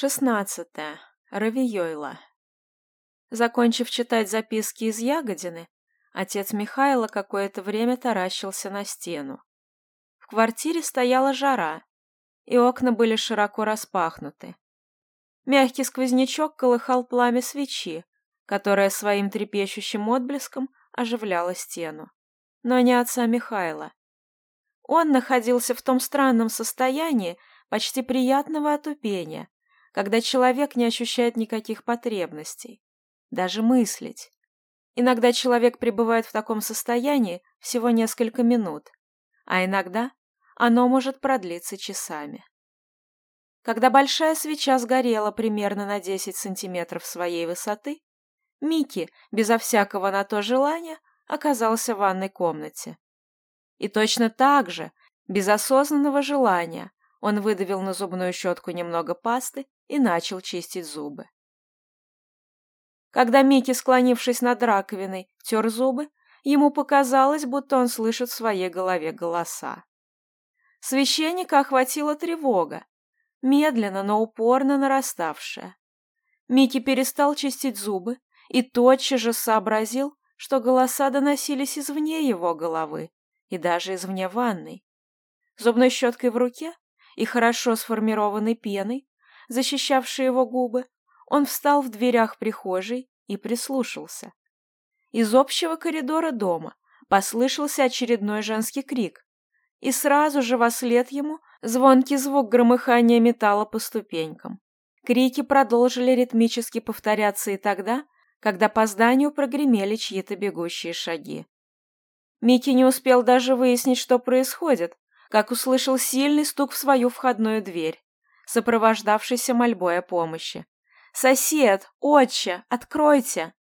шестнадцатое Равиёйла. Закончив читать записки из Ягодины, отец Михаила какое-то время таращился на стену. В квартире стояла жара, и окна были широко распахнуты. Мягкий сквознячок колыхал пламя свечи, которое своим трепещущим отблеском оживляло стену. Но не отца Михаила. Он находился в том странном состоянии почти приятного отупения, когда человек не ощущает никаких потребностей, даже мыслить. Иногда человек пребывает в таком состоянии всего несколько минут, а иногда оно может продлиться часами. Когда большая свеча сгорела примерно на 10 сантиметров своей высоты, Микки, безо всякого на то желания, оказался в ванной комнате. И точно так же, без осознанного желания, он выдавил на зубную щетку немного пасты и начал чистить зубы. Когда Микки, склонившись над раковиной, тер зубы, ему показалось, будто он слышит в своей голове голоса. Священника охватила тревога, медленно, но упорно нараставшая. Микки перестал чистить зубы и тотчас же сообразил, что голоса доносились извне его головы и даже извне ванной. Зубной щеткой в руке и хорошо сформированной пеной защищавшие его губы, он встал в дверях прихожей и прислушался. Из общего коридора дома послышался очередной женский крик, и сразу же вслед ему звонкий звук громыхания металла по ступенькам. Крики продолжили ритмически повторяться и тогда, когда по зданию прогремели чьи-то бегущие шаги. Микки не успел даже выяснить, что происходит, как услышал сильный стук в свою входную дверь сопровождавшийся мольбой о помощи. «Сосед! Отче! Откройте!»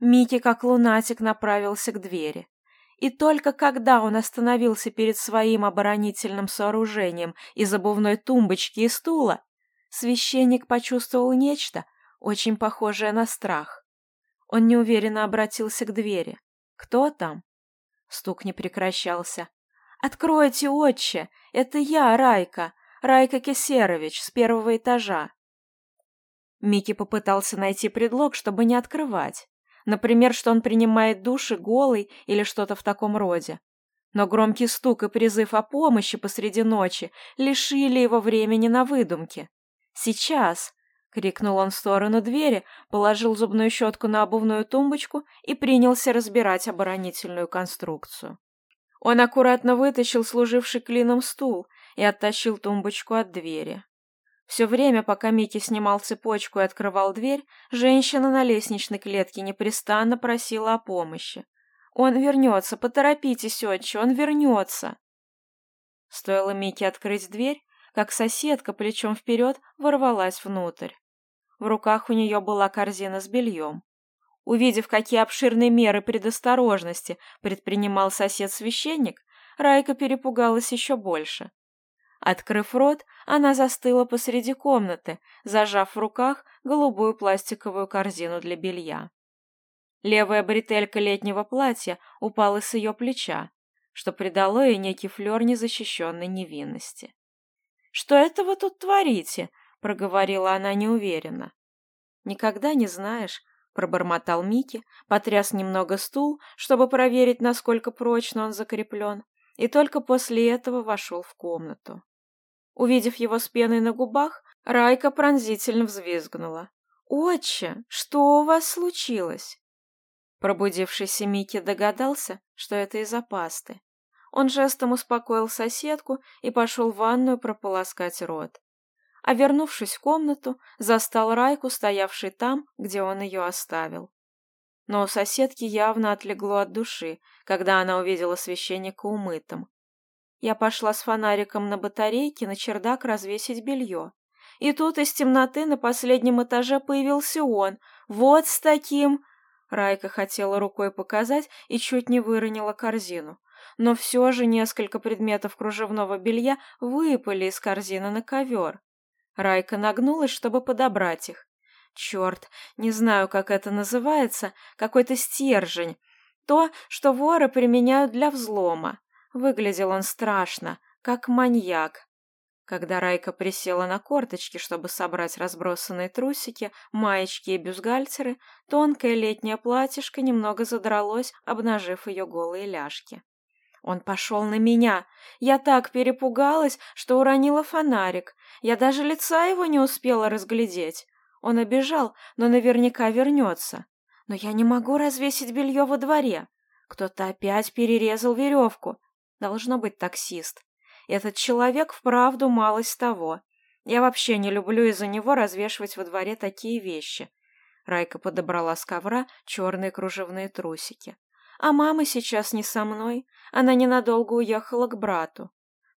Микки, как лунатик, направился к двери. И только когда он остановился перед своим оборонительным сооружением из обувной тумбочки и стула, священник почувствовал нечто, очень похожее на страх. Он неуверенно обратился к двери. «Кто там?» Стук не прекращался. «Откройте, отче! Это я, Райка! Райка Кесерович с первого этажа. Микки попытался найти предлог, чтобы не открывать. Например, что он принимает души голый или что-то в таком роде. Но громкий стук и призыв о помощи посреди ночи лишили его времени на выдумки. «Сейчас!» — крикнул он в сторону двери, положил зубную щетку на обувную тумбочку и принялся разбирать оборонительную конструкцию. Он аккуратно вытащил служивший клином стул и оттащил тумбочку от двери. Все время, пока Микки снимал цепочку и открывал дверь, женщина на лестничной клетке непрестанно просила о помощи. «Он вернется, поторопитесь, отче, он вернется!» Стоило Микки открыть дверь, как соседка плечом вперед ворвалась внутрь. В руках у нее была корзина с бельем. Увидев, какие обширные меры предосторожности предпринимал сосед-священник, Райка перепугалась еще больше. Открыв рот, она застыла посреди комнаты, зажав в руках голубую пластиковую корзину для белья. Левая бретелька летнего платья упала с ее плеча, что придало ей некий флер незащищенной невинности. «Что это вы тут творите?» — проговорила она неуверенно. «Никогда не знаешь», — пробормотал Микки, потряс немного стул, чтобы проверить, насколько прочно он закреплен, и только после этого вошел в комнату. Увидев его с пеной на губах, Райка пронзительно взвизгнула. «Отче, что у вас случилось?» Пробудившийся Микки догадался, что это из-за пасты. Он жестом успокоил соседку и пошел в ванную прополоскать рот. А вернувшись в комнату, застал Райку, стоявший там, где он ее оставил. Но у соседки явно отлегло от души, когда она увидела священника умытым. Я пошла с фонариком на батарейке на чердак развесить белье. И тут из темноты на последнем этаже появился он. Вот с таким... Райка хотела рукой показать и чуть не выронила корзину. Но все же несколько предметов кружевного белья выпали из корзины на ковер. Райка нагнулась, чтобы подобрать их. Черт, не знаю, как это называется, какой-то стержень. То, что воры применяют для взлома. Выглядел он страшно, как маньяк. Когда Райка присела на корточки, чтобы собрать разбросанные трусики, маечки и бюстгальтеры, тонкое летнее платьишко немного задралось, обнажив ее голые ляжки. Он пошел на меня. Я так перепугалась, что уронила фонарик. Я даже лица его не успела разглядеть. Он обежал, но наверняка вернется. Но я не могу развесить белье во дворе. Кто-то опять перерезал веревку должно быть таксист. Этот человек вправду малость того. Я вообще не люблю из-за него развешивать во дворе такие вещи. Райка подобрала с ковра черные кружевные трусики. А мама сейчас не со мной. Она ненадолго уехала к брату.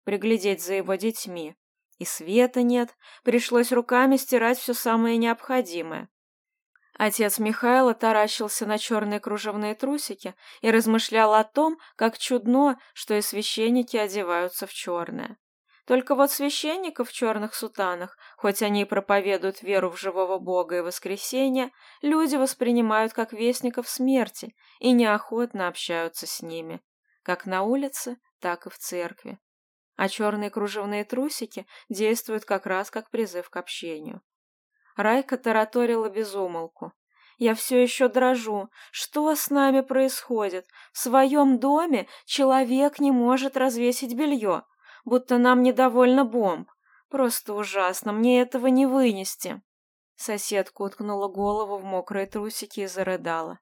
Приглядеть за его детьми. И света нет. Пришлось руками стирать все самое необходимое. Отец Михаила таращился на черные кружевные трусики и размышлял о том, как чудно, что и священники одеваются в черное. Только вот священников в черных сутанах, хоть они и проповедуют веру в живого Бога и воскресение, люди воспринимают как вестников смерти и неохотно общаются с ними, как на улице, так и в церкви. А черные кружевные трусики действуют как раз как призыв к общению. Райка тараторила безумолку. Я все еще дрожу. Что с нами происходит? В своем доме человек не может развесить белье, будто нам недовольно бомб. Просто ужасно, мне этого не вынести. Соседка уткнула голову в мокрые трусики и зарыдала.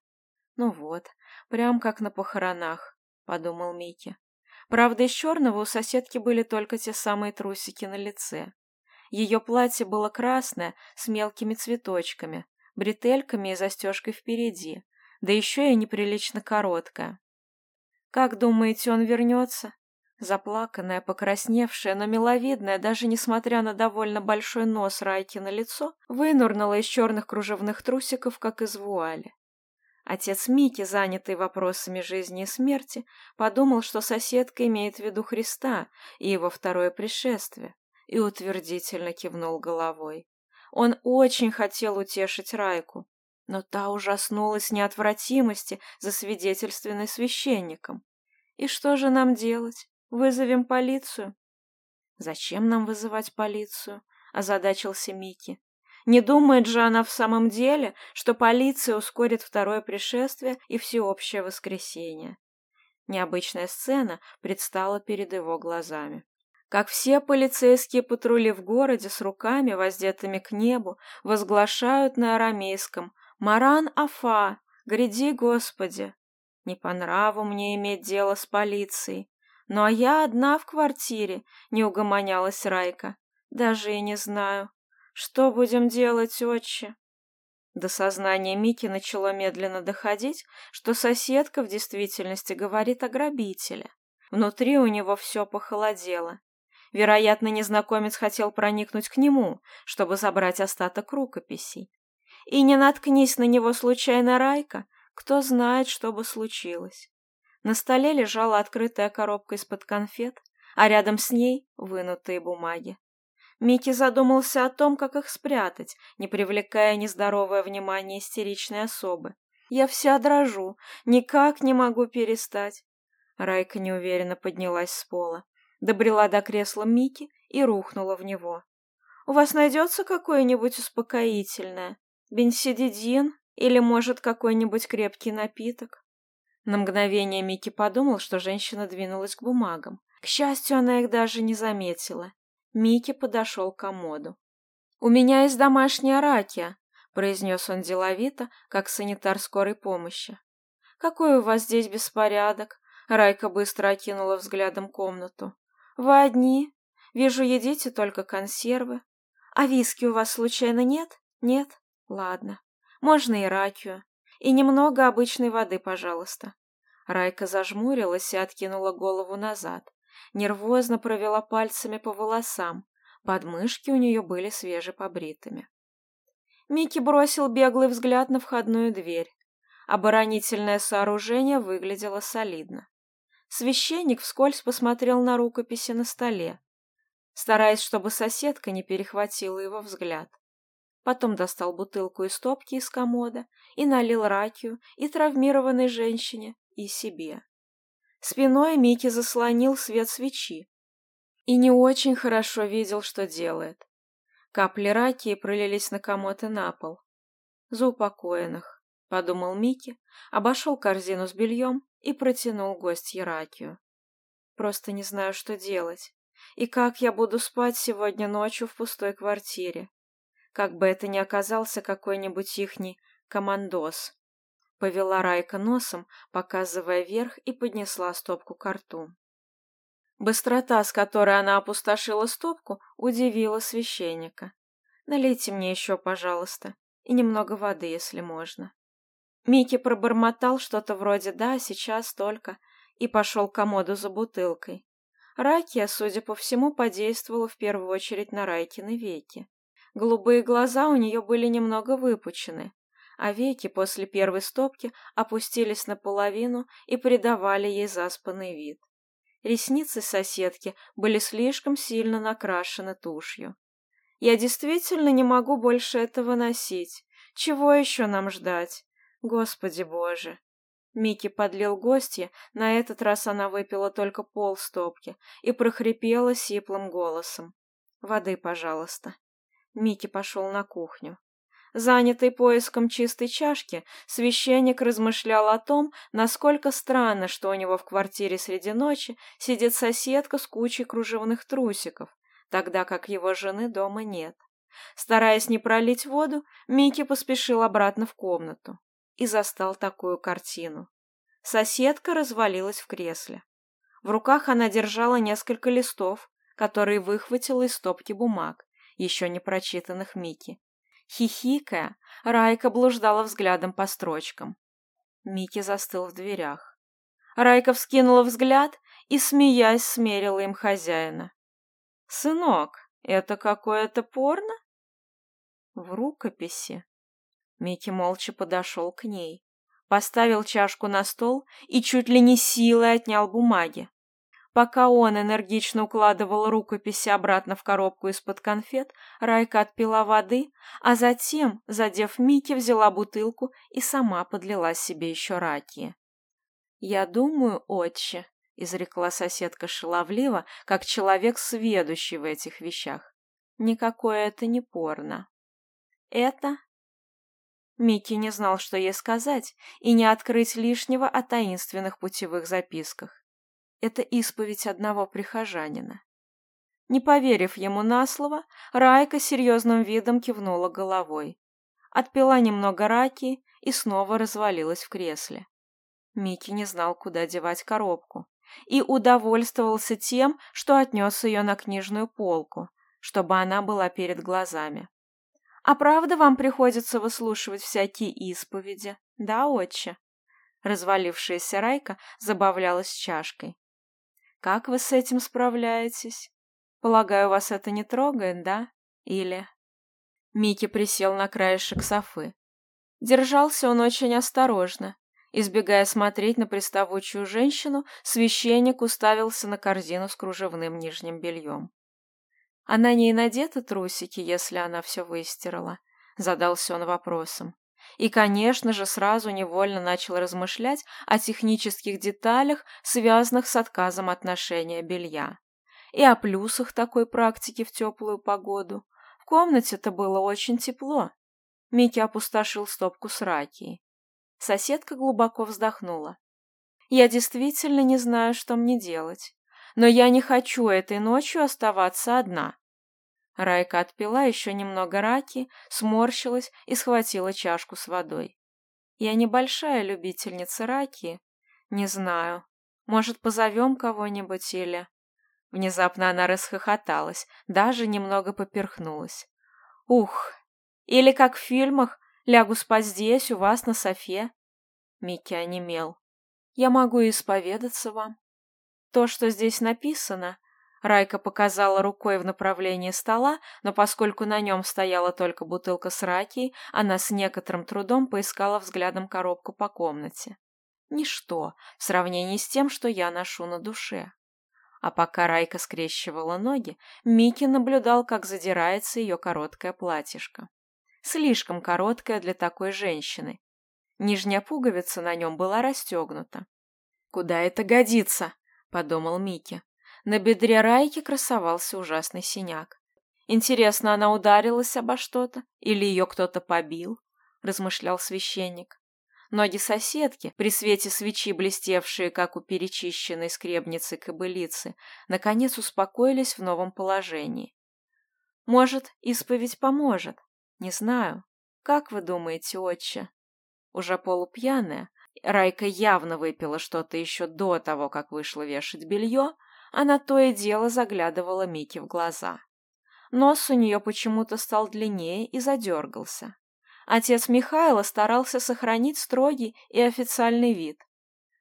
Ну вот, прям как на похоронах, подумал Мики. Правда, из черного у соседки были только те самые трусики на лице. Ее платье было красное, с мелкими цветочками, бретельками и застежкой впереди, да еще и неприлично короткое. «Как думаете, он вернется?» Заплаканная, покрасневшая, но миловидная, даже несмотря на довольно большой нос Райки на лицо, вынурнула из черных кружевных трусиков, как из вуали. Отец Мики, занятый вопросами жизни и смерти, подумал, что соседка имеет в виду Христа и его второе пришествие. и утвердительно кивнул головой. Он очень хотел утешить Райку, но та ужаснулась неотвратимости, засвидетельственной священником. И что же нам делать? Вызовем полицию? Зачем нам вызывать полицию? озадачился Микки. Не думает же она в самом деле, что полиция ускорит второе пришествие и всеобщее воскресенье. Необычная сцена предстала перед его глазами как все полицейские патрули в городе с руками, воздетыми к небу, возглашают на арамейском «Маран Афа! Гряди, Господи!» Не по нраву мне иметь дело с полицией. Ну а я одна в квартире, не угомонялась Райка. Даже и не знаю. Что будем делать, отче? До сознания Мики начало медленно доходить, что соседка в действительности говорит о грабителе. Внутри у него все похолодело. Вероятно, незнакомец хотел проникнуть к нему, чтобы забрать остаток рукописей. И не наткнись на него случайно Райка, кто знает, что бы случилось. На столе лежала открытая коробка из-под конфет, а рядом с ней вынутые бумаги. Микки задумался о том, как их спрятать, не привлекая нездоровое внимание истеричной особы. «Я вся дрожу, никак не могу перестать». Райка неуверенно поднялась с пола. Добрела до кресла Мики и рухнула в него. «У вас найдется какое-нибудь успокоительное? Бенсидидин? Или, может, какой-нибудь крепкий напиток?» На мгновение Мики подумал, что женщина двинулась к бумагам. К счастью, она их даже не заметила. Мики подошел к комоду. «У меня есть домашняя ракия», — произнес он деловито, как санитар скорой помощи. «Какой у вас здесь беспорядок?» Райка быстро окинула взглядом комнату. «Вы одни? Вижу, едите только консервы. А виски у вас случайно нет? Нет? Ладно. Можно и ракию. И немного обычной воды, пожалуйста». Райка зажмурилась и откинула голову назад. Нервозно провела пальцами по волосам. Подмышки у нее были свежепобритыми. Микки бросил беглый взгляд на входную дверь. Оборонительное сооружение выглядело солидно. Священник вскользь посмотрел на рукописи на столе, стараясь, чтобы соседка не перехватила его взгляд. Потом достал бутылку из топки из комода и налил ракию и травмированной женщине, и себе. Спиной Микки заслонил свет свечи и не очень хорошо видел, что делает. Капли ракии пролились на комод и на пол. За упокоенных. подумал Микки, обошел корзину с бельем и протянул гостье ракию. Просто не знаю, что делать. И как я буду спать сегодня ночью в пустой квартире? Как бы это ни оказался какой-нибудь ихний командос. Повела Райка носом, показывая вверх, и поднесла стопку к рту. Быстрота, с которой она опустошила стопку, удивила священника. «Налейте мне еще, пожалуйста, и немного воды, если можно». Микки пробормотал что-то вроде «да, сейчас только», и пошел к комоду за бутылкой. Ракия, судя по всему, подействовала в первую очередь на Райкины веки. Голубые глаза у нее были немного выпучены, а веки после первой стопки опустились наполовину и придавали ей заспанный вид. Ресницы соседки были слишком сильно накрашены тушью. Я действительно не могу больше этого носить. Чего еще нам ждать? Господи боже!» Микки подлил гостье, на этот раз она выпила только пол стопки и прохрипела сиплым голосом. «Воды, пожалуйста». Микки пошел на кухню. Занятый поиском чистой чашки, священник размышлял о том, насколько странно, что у него в квартире среди ночи сидит соседка с кучей кружевных трусиков, тогда как его жены дома нет. Стараясь не пролить воду, Микки поспешил обратно в комнату. и застал такую картину. Соседка развалилась в кресле. В руках она держала несколько листов, которые выхватила из стопки бумаг, еще не прочитанных Микки. Хихикая, Райка блуждала взглядом по строчкам. Микки застыл в дверях. Райка вскинула взгляд и, смеясь, смерила им хозяина. «Сынок, это какое-то порно?» «В рукописи». Микки молча подошел к ней, поставил чашку на стол и чуть ли не силой отнял бумаги. Пока он энергично укладывал рукописи обратно в коробку из-под конфет, Райка отпила воды, а затем, задев Микки, взяла бутылку и сама подлила себе еще раки. «Я думаю, отче», — изрекла соседка шаловливо, как человек, сведущий в этих вещах. «Никакое это не порно. Это Микки не знал, что ей сказать, и не открыть лишнего о таинственных путевых записках. Это исповедь одного прихожанина. Не поверив ему на слово, Райка серьезным видом кивнула головой. Отпила немного раки и снова развалилась в кресле. Микки не знал, куда девать коробку, и удовольствовался тем, что отнес ее на книжную полку, чтобы она была перед глазами. «А правда вам приходится выслушивать всякие исповеди, да, отче?» Развалившаяся Райка забавлялась чашкой. Как вы с этим справляетесь? Полагаю, вас это не трогает, да? Или...» Микки присел на краешек софы. Держался он очень осторожно. Избегая смотреть на приставучую женщину, священник уставился на корзину с кружевным нижним бельем. «А Она не надета трусики, если она все выстирала? Задался он вопросом. И, конечно же, сразу невольно начал размышлять о технических деталях, связанных с отказом от ношения белья. И о плюсах такой практики в теплую погоду. В комнате-то было очень тепло. Микки опустошил стопку с ракией. Соседка глубоко вздохнула. «Я действительно не знаю, что мне делать но я не хочу этой ночью оставаться одна. Райка отпила еще немного раки, сморщилась и схватила чашку с водой. Я небольшая любительница раки. Не знаю. Может, позовем кого-нибудь или... Внезапно она расхохоталась, даже немного поперхнулась. Ух! Или как в фильмах «Лягу спать здесь, у вас на софе». Микки онемел. «Я могу исповедаться вам», то, что здесь написано... Райка показала рукой в направлении стола, но поскольку на нем стояла только бутылка с раки, она с некоторым трудом поискала взглядом коробку по комнате. Ничто в сравнении с тем, что я ношу на душе. А пока Райка скрещивала ноги, Микки наблюдал, как задирается ее короткое платьишко. Слишком короткое для такой женщины. Нижняя пуговица на нем была расстегнута. «Куда это годится?» подумал Микки. На бедре Райки красовался ужасный синяк. Интересно, она ударилась обо что-то или ее кто-то побил? размышлял священник. Ноги соседки, при свете свечи блестевшие, как у перечищенной скребницы кобылицы, наконец успокоились в новом положении. Может, исповедь поможет? Не знаю. Как вы думаете, отче? Уже полупьяная, Райка явно выпила что-то еще до того, как вышла вешать белье, она то и дело заглядывала Мике в глаза. Нос у нее почему-то стал длиннее и задергался. Отец Михайла старался сохранить строгий и официальный вид.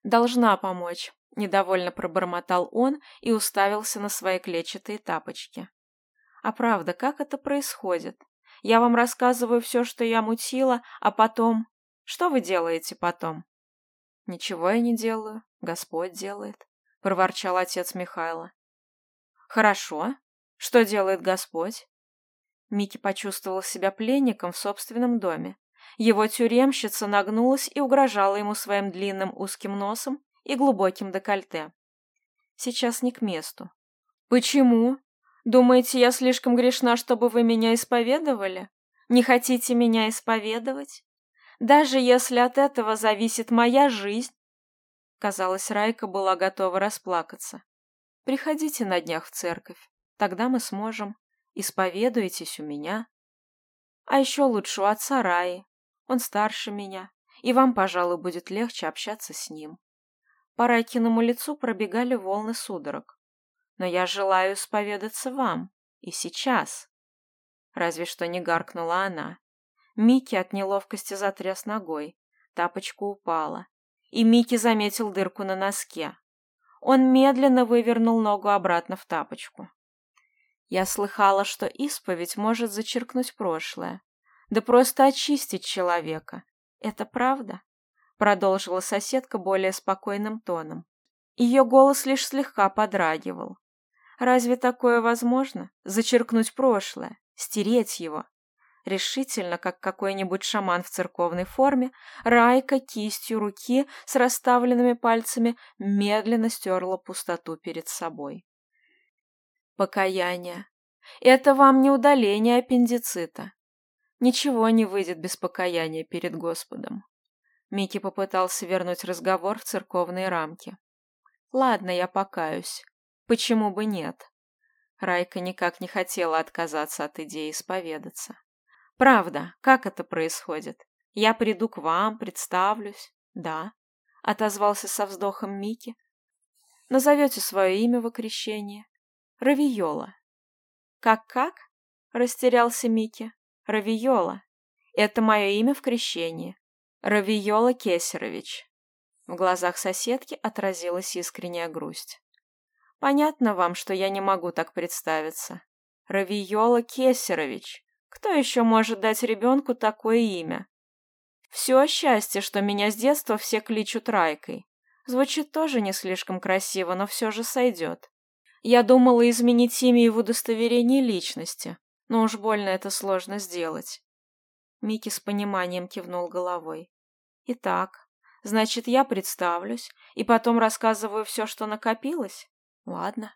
«Должна помочь», — недовольно пробормотал он и уставился на свои клетчатые тапочки. «А правда, как это происходит? Я вам рассказываю все, что я мутила, а потом... Что вы делаете потом?» «Ничего я не делаю, Господь делает», — проворчал отец Михайла. «Хорошо. Что делает Господь?» Микки почувствовал себя пленником в собственном доме. Его тюремщица нагнулась и угрожала ему своим длинным узким носом и глубоким декольте. Сейчас не к месту. «Почему? Думаете, я слишком грешна, чтобы вы меня исповедовали? Не хотите меня исповедовать?» даже если от этого зависит моя жизнь. Казалось, Райка была готова расплакаться. Приходите на днях в церковь, тогда мы сможем. Исповедуйтесь у меня. А еще лучше у отца Раи. Он старше меня, и вам, пожалуй, будет легче общаться с ним. По Райкиному лицу пробегали волны судорог. Но я желаю исповедаться вам. И сейчас. Разве что не гаркнула она. Микки от неловкости затряс ногой. Тапочка упала. И Микки заметил дырку на носке. Он медленно вывернул ногу обратно в тапочку. Я слыхала, что исповедь может зачеркнуть прошлое. Да просто очистить человека. Это правда? Продолжила соседка более спокойным тоном. Ее голос лишь слегка подрагивал. Разве такое возможно? Зачеркнуть прошлое? Стереть его? Решительно, как какой-нибудь шаман в церковной форме, Райка кистью руки с расставленными пальцами медленно стерла пустоту перед собой. Покаяние. Это вам не удаление аппендицита. Ничего не выйдет без покаяния перед Господом. Микки попытался вернуть разговор в церковные рамки. «Ладно, я покаюсь. Почему бы нет?» Райка никак не хотела отказаться от идеи исповедаться. Правда, как это происходит? Я приду к вам, представлюсь. Да, отозвался со вздохом Микки. Назовете свое имя в окрещении. Равиола. Как-как? Растерялся Микки. Равиола. Это мое имя в крещении. Равиола Кесерович. В глазах соседки отразилась искренняя грусть. Понятно вам, что я не могу так представиться. Равиола Кесерович. Кто еще может дать ребенку такое имя? Все счастье, что меня с детства все кличут Райкой. Звучит тоже не слишком красиво, но все же сойдет. Я думала изменить имя и в удостоверении личности, но уж больно это сложно сделать. Микки с пониманием кивнул головой. Итак, значит, я представлюсь и потом рассказываю все, что накопилось? Ладно.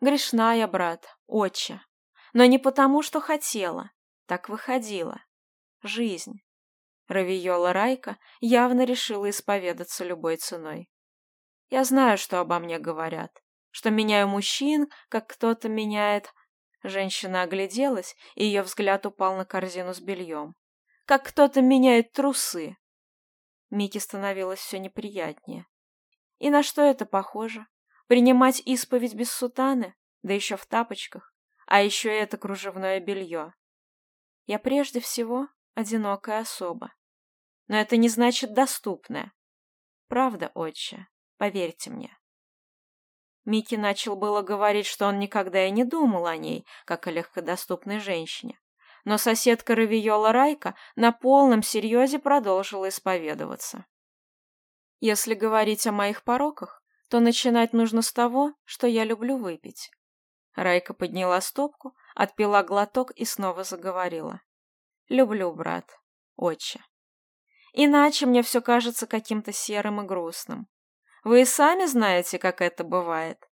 Грешная, брат, отче. Но не потому, что хотела. Так выходило. Жизнь. Равиола Райка явно решила исповедаться любой ценой. Я знаю, что обо мне говорят. Что меняю мужчин, как кто-то меняет... Женщина огляделась, и ее взгляд упал на корзину с бельем. Как кто-то меняет трусы. Мике становилось все неприятнее. И на что это похоже? Принимать исповедь без сутаны? Да еще в тапочках. А еще это кружевное белье. Я прежде всего одинокая особа. Но это не значит доступная. Правда, отче, поверьте мне. Микки начал было говорить, что он никогда и не думал о ней, как о легкодоступной женщине. Но соседка Равиола Райка на полном серьезе продолжила исповедоваться. Если говорить о моих пороках, то начинать нужно с того, что я люблю выпить. Райка подняла стопку Отпила глоток и снова заговорила. «Люблю, брат, отче. Иначе мне все кажется каким-то серым и грустным. Вы и сами знаете, как это бывает.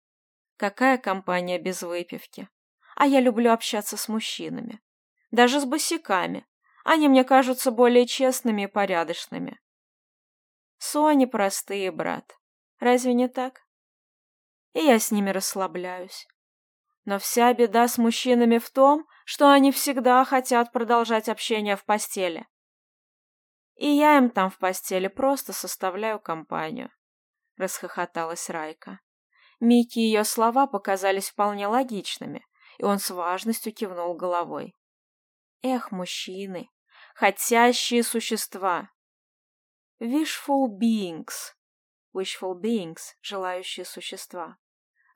Какая компания без выпивки? А я люблю общаться с мужчинами. Даже с босиками. Они мне кажутся более честными и порядочными. Сони простые, брат. Разве не так? И я с ними расслабляюсь. Но вся беда с мужчинами в том, что они всегда хотят продолжать общение в постели. И я им там в постели просто составляю компанию. Расхохоталась Райка. Микки ее слова показались вполне логичными, и он с важностью кивнул головой. Эх, мужчины, хотящие существа. Wishful beings. Wishful beings, желающие существа.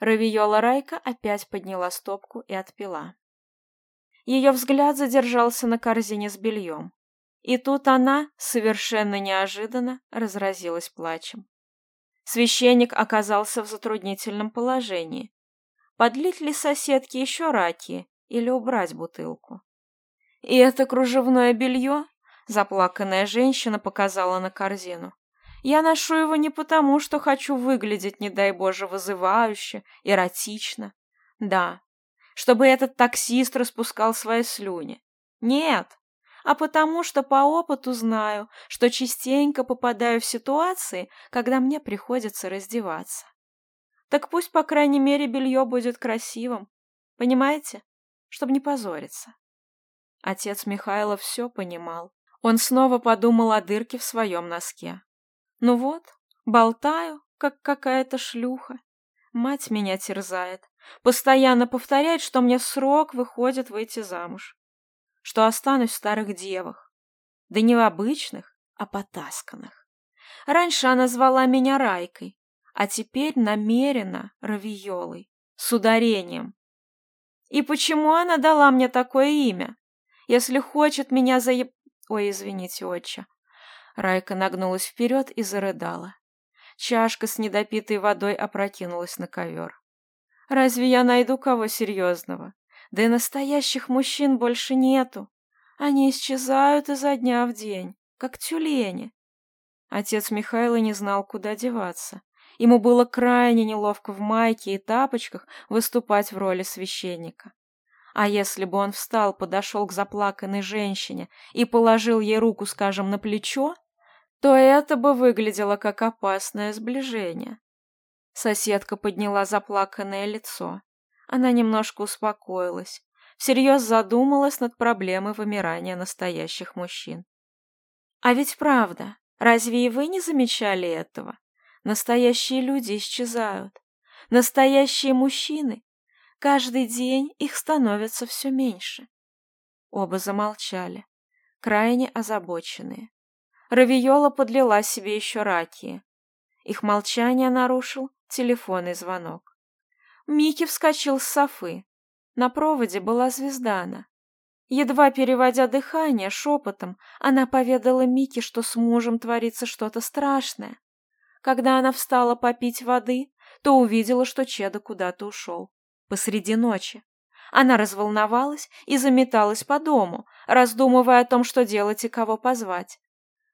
Равиола Райка опять подняла стопку и отпила. Ее взгляд задержался на корзине с бельем. И тут она, совершенно неожиданно, разразилась плачем. Священник оказался в затруднительном положении. Подлить ли соседке еще раки или убрать бутылку? И это кружевное белье, заплаканная женщина показала на корзину, я ношу его не потому, что хочу выглядеть, не дай боже, вызывающе, эротично. Да, чтобы этот таксист распускал свои слюни. Нет, а потому что по опыту знаю, что частенько попадаю в ситуации, когда мне приходится раздеваться. Так пусть, по крайней мере, белье будет красивым, понимаете? Чтобы не позориться. Отец Михайла все понимал. Он снова подумал о дырке в своем носке. Ну вот, болтаю, как какая-то шлюха. Мать меня терзает. Постоянно повторяет, что мне срок выходит выйти замуж. Что останусь в старых девах. Да не в обычных, а потасканных. Раньше она звала меня Райкой, а теперь намеренно Равиолой, с ударением. И почему она дала мне такое имя? Если хочет меня за... Ой, извините, отче. Райка нагнулась вперед и зарыдала. Чашка с недопитой водой опрокинулась на ковер. «Разве я найду кого серьезного? Да и настоящих мужчин больше нету. Они исчезают изо дня в день, как тюлени». Отец Михайла не знал, куда деваться. Ему было крайне неловко в майке и тапочках выступать в роли священника. А если бы он встал, подошел к заплаканной женщине и положил ей руку, скажем, на плечо, то это бы выглядело как опасное сближение. Соседка подняла заплаканное лицо. Она немножко успокоилась, всерьез задумалась над проблемой вымирания настоящих мужчин. А ведь правда, разве и вы не замечали этого? Настоящие люди исчезают. Настоящие мужчины. Каждый день их становится все меньше. Оба замолчали, крайне озабоченные. Равиола подлила себе еще раки. Их молчание нарушил телефонный звонок. Микки вскочил с софы. На проводе была Звездана. Едва переводя дыхание, шепотом она поведала Мике, что с мужем творится что-то страшное. Когда она встала попить воды, то увидела, что Чеда куда-то ушел. Посреди ночи. Она разволновалась и заметалась по дому, раздумывая о том, что делать и кого позвать.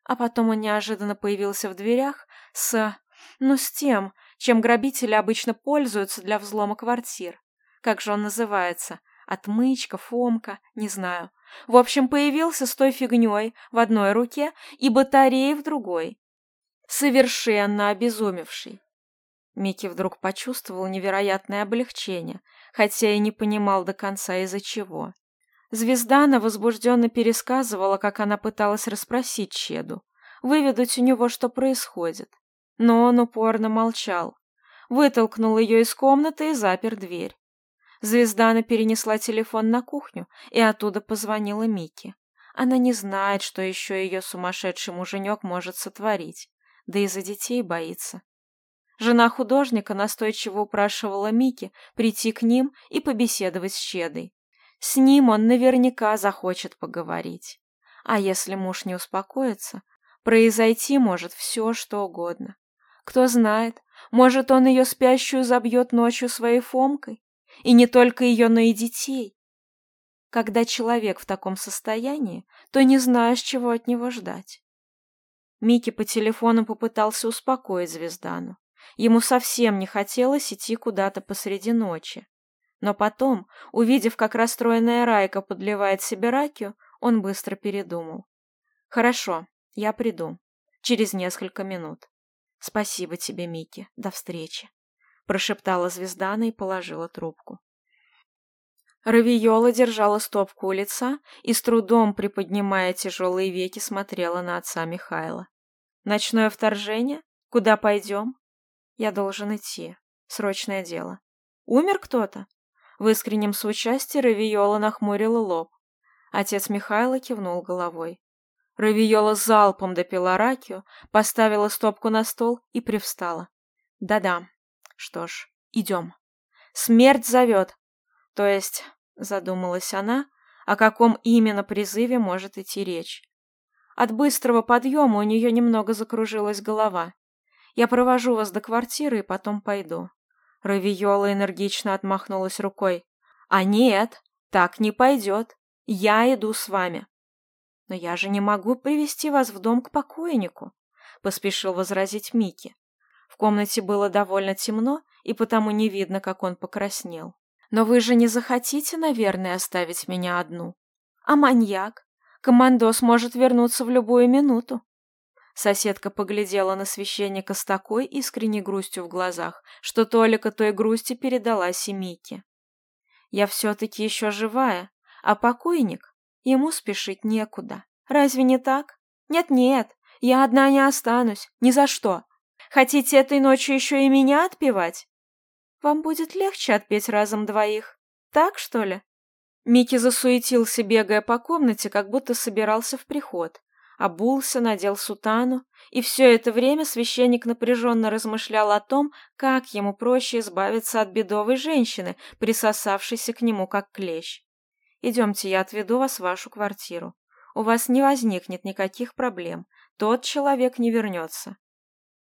А потом он неожиданно появился в дверях с... ну, с тем, чем грабители обычно пользуются для взлома квартир. Как же он называется? Отмычка, фомка, не знаю. В общем, появился с той фигней в одной руке и батареей в другой. Совершенно обезумевший. Микки вдруг почувствовал невероятное облегчение, хотя и не понимал до конца из-за чего. Звезда возбужденно пересказывала, как она пыталась расспросить Чеду выведать у него, что происходит. Но он упорно молчал. Вытолкнул ее из комнаты и запер дверь. Звездана перенесла телефон на кухню и оттуда позвонила Мике. Она не знает, что еще ее сумасшедший муженек может сотворить, да и за детей боится. Жена художника настойчиво упрашивала Мики прийти к ним и побеседовать с Чедой. С ним он наверняка захочет поговорить. А если муж не успокоится, произойти может все, что угодно. Кто знает, может, он ее спящую забьет ночью своей фомкой? И не только ее, но и детей. Когда человек в таком состоянии, то не знаешь, чего от него ждать. Микки по телефону попытался успокоить Звездану. Ему совсем не хотелось идти куда-то посреди ночи. Но потом, увидев, как расстроенная Райка подливает себе ракию, он быстро передумал. «Хорошо, я приду. Через несколько минут. Спасибо тебе, Микки. До встречи», — прошептала Звездана и положила трубку. Равиола держала стопку у лица и с трудом, приподнимая тяжелые веки, смотрела на отца Михайла. «Ночное вторжение? Куда пойдем?» «Я должен идти. Срочное дело. Умер кто-то? В искреннем соучастии Равиола нахмурила лоб. Отец Михайла кивнул головой. Равиола залпом допила ракию, поставила стопку на стол и привстала. «Да-да. Что ж, идем. Смерть зовет!» То есть, задумалась она, о каком именно призыве может идти речь. От быстрого подъема у нее немного закружилась голова. «Я провожу вас до квартиры и потом пойду». Равиола энергично отмахнулась рукой. «А нет, так не пойдет. Я иду с вами». «Но я же не могу привести вас в дом к покойнику», — поспешил возразить Микки. В комнате было довольно темно, и потому не видно, как он покраснел. «Но вы же не захотите, наверное, оставить меня одну? А маньяк? Командос может вернуться в любую минуту». Соседка поглядела на священника с такой искренней грустью в глазах, что только той грусти передала и «Я все-таки еще живая, а покойник, ему спешить некуда. Разве не так? Нет-нет, я одна не останусь, ни за что. Хотите этой ночью еще и меня отпевать? Вам будет легче отпеть разом двоих, так что ли?» Микки засуетился, бегая по комнате, как будто собирался в приход, Обулся, надел сутану, и все это время священник напряженно размышлял о том, как ему проще избавиться от бедовой женщины, присосавшейся к нему как клещ. «Идемте, я отведу вас в вашу квартиру. У вас не возникнет никаких проблем. Тот человек не вернется».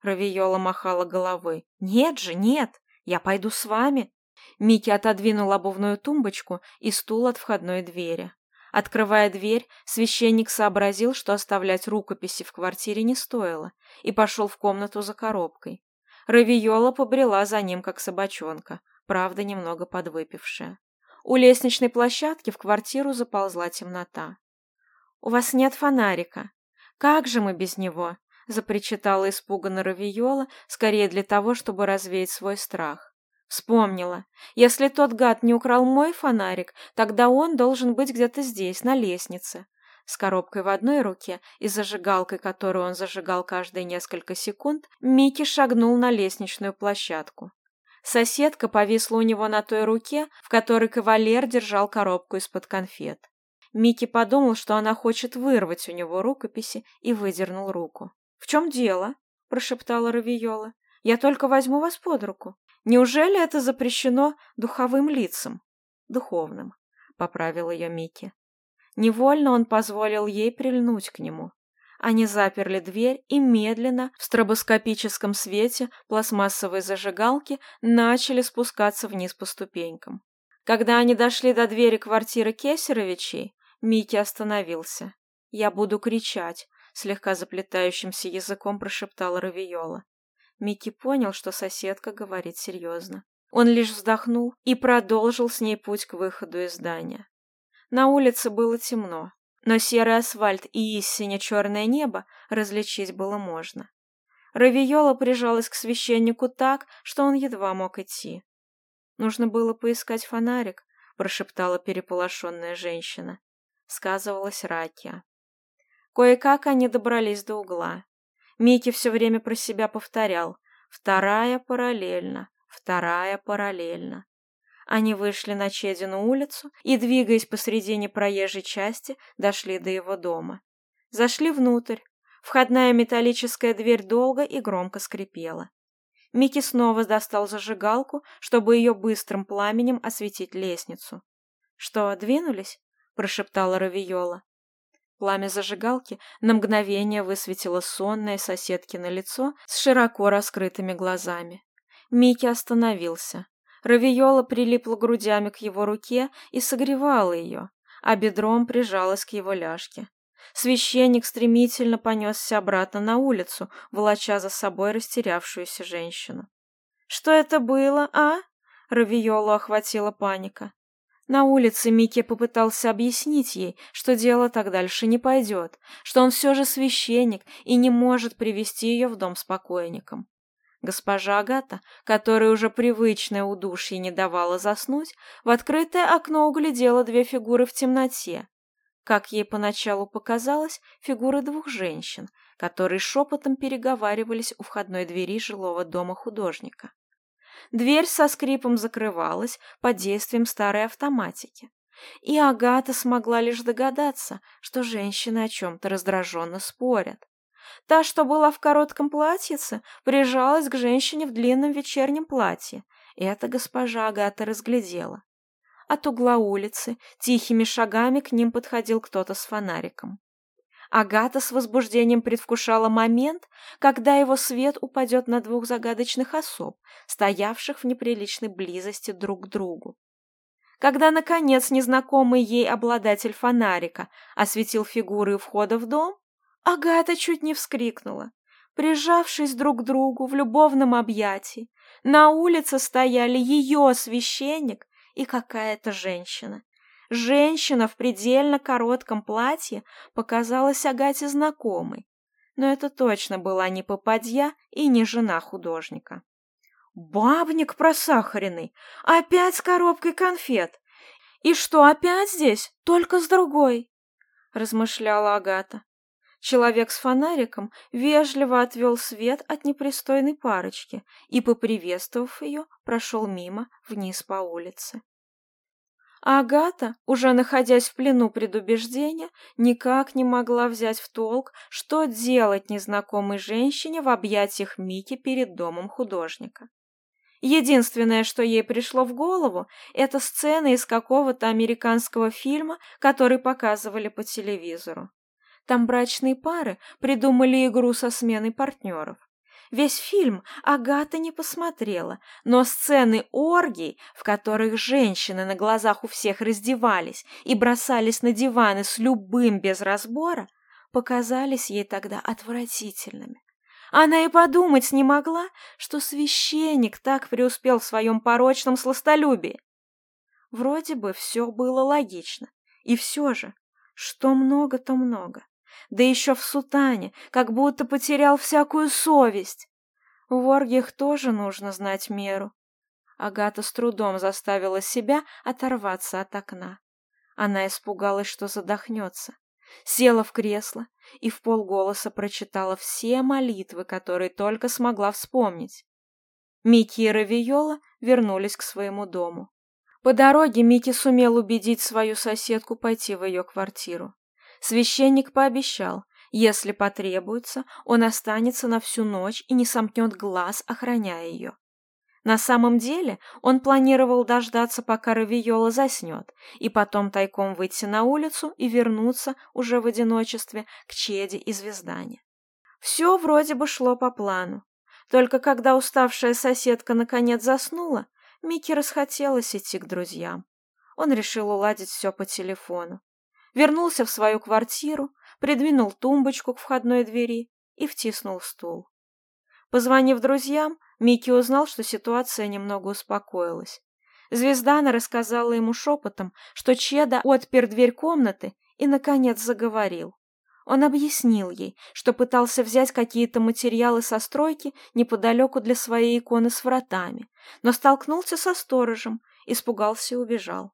Равиола махала головой. «Нет же, нет! Я пойду с вами!» Микки отодвинул обувную тумбочку и стул от входной двери. Открывая дверь, священник сообразил, что оставлять рукописи в квартире не стоило, и пошел в комнату за коробкой. Равиола побрела за ним, как собачонка, правда, немного подвыпившая. У лестничной площадки в квартиру заползла темнота. «У вас нет фонарика. Как же мы без него?» – запричитала испуганно Равиола, скорее для того, чтобы развеять свой страх. Вспомнила. Если тот гад не украл мой фонарик, тогда он должен быть где-то здесь, на лестнице. С коробкой в одной руке и зажигалкой, которую он зажигал каждые несколько секунд, Микки шагнул на лестничную площадку. Соседка повисла у него на той руке, в которой кавалер держал коробку из-под конфет. Микки подумал, что она хочет вырвать у него рукописи, и выдернул руку. «В чем дело?» – прошептала Равиола. «Я только возьму вас под руку. Неужели это запрещено духовым лицам? Духовным, поправила ее Микки. Невольно он позволил ей прильнуть к нему. Они заперли дверь и медленно, в стробоскопическом свете пластмассовой зажигалки, начали спускаться вниз по ступенькам. Когда они дошли до двери квартиры Кесеровичей, Микки остановился. «Я буду кричать», — слегка заплетающимся языком прошептал Равиола. Микки понял, что соседка говорит серьезно. Он лишь вздохнул и продолжил с ней путь к выходу из здания. На улице было темно, но серый асфальт и истинно черное небо различить было можно. Равиола прижалась к священнику так, что он едва мог идти. «Нужно было поискать фонарик», — прошептала переполошенная женщина. Сказывалась Ракия. Кое-как они добрались до угла. Микки все время про себя повторял «Вторая параллельно, вторая параллельно». Они вышли на Чедину улицу и, двигаясь посредине проезжей части, дошли до его дома. Зашли внутрь. Входная металлическая дверь долго и громко скрипела. Микки снова достал зажигалку, чтобы ее быстрым пламенем осветить лестницу. «Что, двинулись?» – прошептала Равиола. Пламя зажигалки на мгновение высветило сонное на лицо с широко раскрытыми глазами. Микки остановился. Равиола прилипла грудями к его руке и согревала ее, а бедром прижалась к его ляжке. Священник стремительно понесся обратно на улицу, волоча за собой растерявшуюся женщину. «Что это было, а?» Равиолу охватила паника. На улице Микки попытался объяснить ей, что дело так дальше не пойдет, что он все же священник и не может привести ее в дом с покойником. Госпожа Агата, которая уже привычное удушье не давала заснуть, в открытое окно углядела две фигуры в темноте. Как ей поначалу показалось, фигуры двух женщин, которые шепотом переговаривались у входной двери жилого дома художника. Дверь со скрипом закрывалась под действием старой автоматики. И Агата смогла лишь догадаться, что женщины о чем-то раздраженно спорят. Та, что была в коротком платьице, прижалась к женщине в длинном вечернем платье. И эта госпожа Агата разглядела. От угла улицы тихими шагами к ним подходил кто-то с фонариком. Агата с возбуждением предвкушала момент, когда его свет упадет на двух загадочных особ, стоявших в неприличной близости друг к другу. Когда, наконец, незнакомый ей обладатель фонарика осветил фигуры входа в дом, Агата чуть не вскрикнула. Прижавшись друг к другу в любовном объятии, на улице стояли ее священник и какая-то женщина. Женщина в предельно коротком платье показалась Агате знакомой, но это точно была не попадья и не жена художника. «Бабник просахаренный! Опять с коробкой конфет! И что, опять здесь? Только с другой!» — размышляла Агата. Человек с фонариком вежливо отвел свет от непристойной парочки и, поприветствовав ее, прошел мимо вниз по улице. А Агата, уже находясь в плену предубеждения, никак не могла взять в толк, что делать незнакомой женщине в объятиях Мики перед домом художника. Единственное, что ей пришло в голову, это сцена из какого-то американского фильма, который показывали по телевизору. Там брачные пары придумали игру со сменой партнеров. Весь фильм Агата не посмотрела, но сцены оргий, в которых женщины на глазах у всех раздевались и бросались на диваны с любым без разбора, показались ей тогда отвратительными. Она и подумать не могла, что священник так преуспел в своем порочном сластолюбии. Вроде бы все было логично, и все же, что много, то много да еще в сутане, как будто потерял всякую совесть. В оргиях тоже нужно знать меру. Агата с трудом заставила себя оторваться от окна. Она испугалась, что задохнется. Села в кресло и в полголоса прочитала все молитвы, которые только смогла вспомнить. Микира и Виола вернулись к своему дому. По дороге Микки сумел убедить свою соседку пойти в ее квартиру. Священник пообещал, если потребуется, он останется на всю ночь и не сомкнет глаз, охраняя ее. На самом деле он планировал дождаться, пока Равиола заснет, и потом тайком выйти на улицу и вернуться уже в одиночестве к Чеде и Звездане. Все вроде бы шло по плану. Только когда уставшая соседка наконец заснула, Микки расхотелось идти к друзьям. Он решил уладить все по телефону. Вернулся в свою квартиру, придвинул тумбочку к входной двери и втиснул стул. Позвонив друзьям, Микки узнал, что ситуация немного успокоилась. Звездана рассказала ему шепотом, что Чеда отпер дверь комнаты и, наконец, заговорил. Он объяснил ей, что пытался взять какие-то материалы со стройки неподалеку для своей иконы с вратами, но столкнулся со сторожем, испугался и убежал.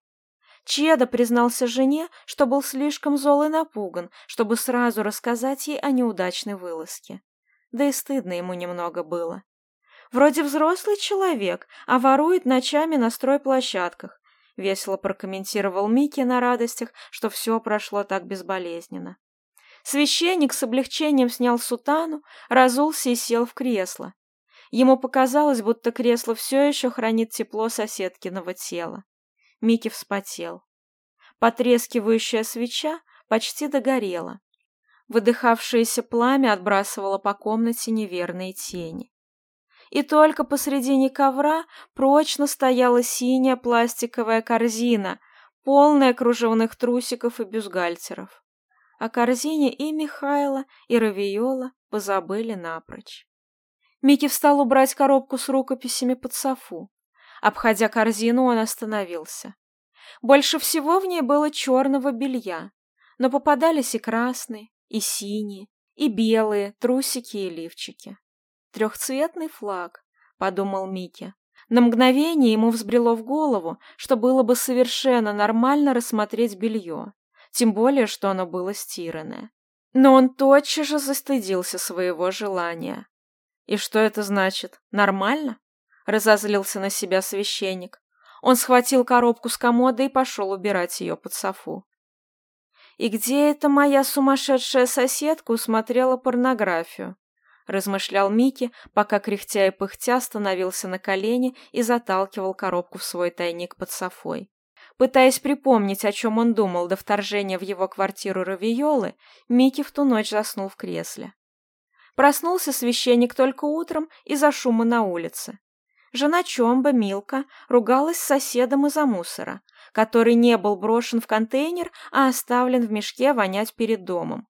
Чеда признался жене, что был слишком зол и напуган, чтобы сразу рассказать ей о неудачной вылазке. Да и стыдно ему немного было. Вроде взрослый человек, а ворует ночами на стройплощадках. Весело прокомментировал Микки на радостях, что все прошло так безболезненно. Священник с облегчением снял сутану, разулся и сел в кресло. Ему показалось, будто кресло все еще хранит тепло соседкиного тела. Микки вспотел. Потрескивающая свеча почти догорела. Выдыхавшееся пламя отбрасывало по комнате неверные тени. И только посредине ковра прочно стояла синяя пластиковая корзина, полная кружевных трусиков и бюстгальтеров. О корзине и Михайла, и Равиола позабыли напрочь. Микки встал убрать коробку с рукописями под софу. Обходя корзину, он остановился. Больше всего в ней было черного белья, но попадались и красные, и синие, и белые трусики и лифчики. «Трехцветный флаг», — подумал Микки. На мгновение ему взбрело в голову, что было бы совершенно нормально рассмотреть белье, тем более, что оно было стиранное. Но он тотчас же застыдился своего желания. «И что это значит? Нормально?» — разозлился на себя священник. Он схватил коробку с комода и пошел убирать ее под софу. «И где эта моя сумасшедшая соседка усмотрела порнографию?» — размышлял Микки, пока, кряхтя и пыхтя, становился на колени и заталкивал коробку в свой тайник под софой. Пытаясь припомнить, о чем он думал до вторжения в его квартиру Равиолы, Микки в ту ночь заснул в кресле. Проснулся священник только утром из-за шума на улице. Жена Чомба, Милка, ругалась с соседом из-за мусора, который не был брошен в контейнер, а оставлен в мешке вонять перед домом.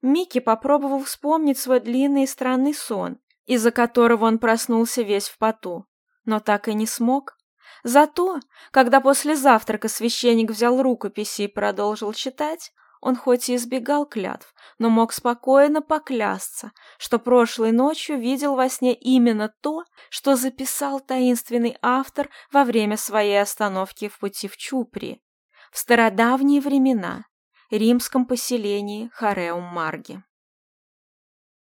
Микки попробовал вспомнить свой длинный и странный сон, из-за которого он проснулся весь в поту, но так и не смог. Зато, когда после завтрака священник взял рукописи и продолжил читать, он хоть и избегал клятв, но мог спокойно поклясться, что прошлой ночью видел во сне именно то, что записал таинственный автор во время своей остановки в пути в Чупри в стародавние времена, римском поселении Хареум-Марги.